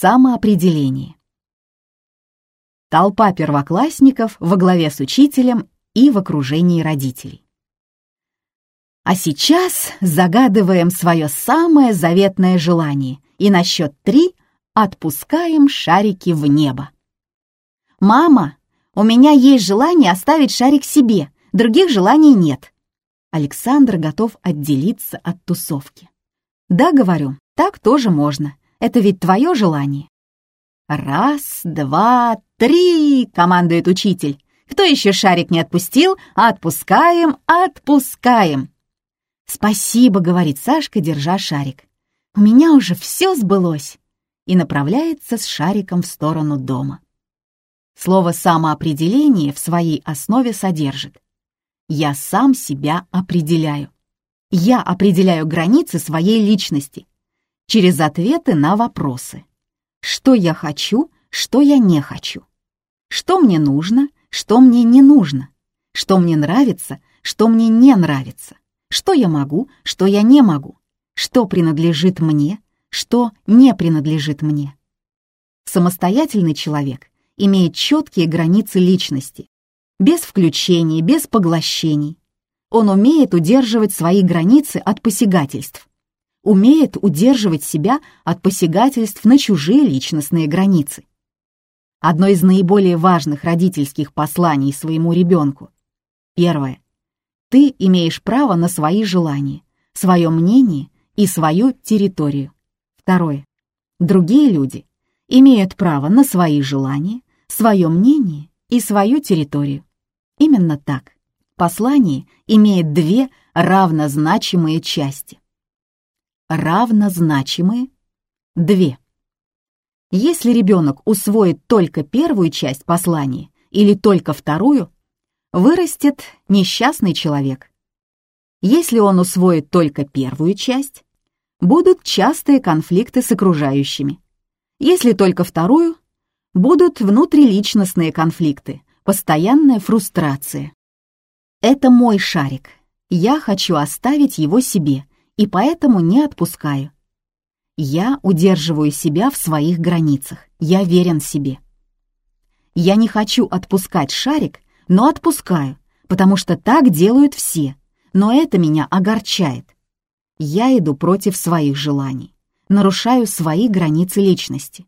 Самоопределение. Толпа первоклассников во главе с учителем и в окружении родителей. А сейчас загадываем свое самое заветное желание и на счет три отпускаем шарики в небо. «Мама, у меня есть желание оставить шарик себе, других желаний нет». Александр готов отделиться от тусовки. «Да, говорю, так тоже можно. Это ведь твое желание». «Раз, два, три!» — командует учитель. «Кто еще шарик не отпустил? Отпускаем, отпускаем!» «Спасибо», — говорит Сашка, держа шарик. «У меня уже все сбылось» и направляется с шариком в сторону дома. Слово «самоопределение» в своей основе содержит «я сам себя определяю». Я определяю границы своей личности через ответы на вопросы. Что я хочу, что я не хочу. Что мне нужно, что мне не нужно. Что мне нравится, что мне не нравится. Что я могу, что я не могу. Что принадлежит мне, что не принадлежит мне. Самостоятельный человек имеет четкие границы личности, без включений, без поглощений. Он умеет удерживать свои границы от посягательств, умеет удерживать себя от посягательств на чужие личностные границы. Одно из наиболее важных родительских посланий своему ребенку. Первое. Ты имеешь право на свои желания, свое мнение и свою территорию. Второе. Другие люди имеют право на свои желания, свое мнение и свою территорию. Именно так. Послание имеет две равнозначимые части. Равнозначимые — две. Если ребенок усвоит только первую часть послания или только вторую, вырастет несчастный человек. Если он усвоит только первую часть, будут частые конфликты с окружающими. Если только вторую, будут внутриличностные конфликты, постоянная фрустрация. Это мой шарик. Я хочу оставить его себе, и поэтому не отпускаю. Я удерживаю себя в своих границах. Я верен себе. Я не хочу отпускать шарик, но отпускаю, потому что так делают все. Но это меня огорчает я иду против своих желаний, нарушаю свои границы личности.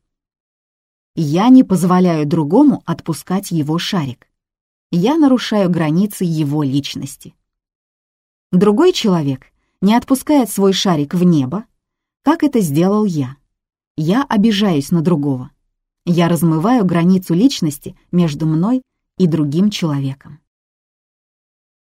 Я не позволяю другому отпускать его шарик. Я нарушаю границы его личности. Другой человек не отпускает свой шарик в небо, как это сделал я. Я обижаюсь на другого. Я размываю границу личности между мной и другим человеком.